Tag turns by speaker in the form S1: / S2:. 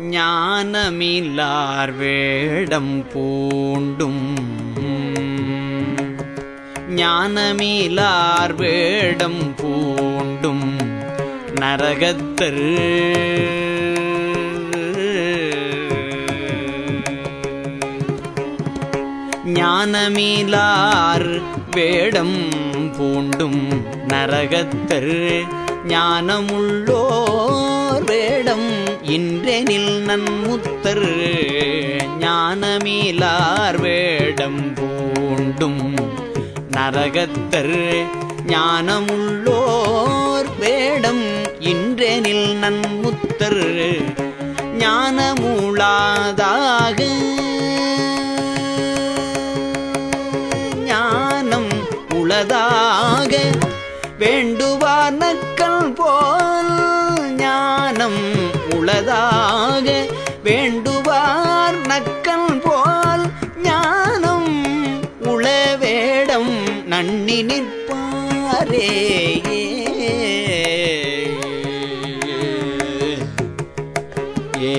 S1: ஞானமில்லார் வேடம் பூண்டும். ஞானமிலார் வேடம் பூண்டும். நரகத்தர். ஞானமிலார் வேடம் பூண்டும். நரகத்தர் ஞானமுள்ளோ இன்றெனில் நன்முத்தர் ஞானமிலார் வேடம் பூண்டும். நரகத்தர் ஞானமுள்ளோர் வேடம் இன்றெனில் நன்முத்தர் ஞானமூளாதாக ஞானம் உளதாக. வேண்டுவார் நக்கல் போல் மனம் உளதாக வேண்டுவார் நக்கன் போல் ஞானம் உள வேடம் நன்னி நிற்பாரே. ஏ.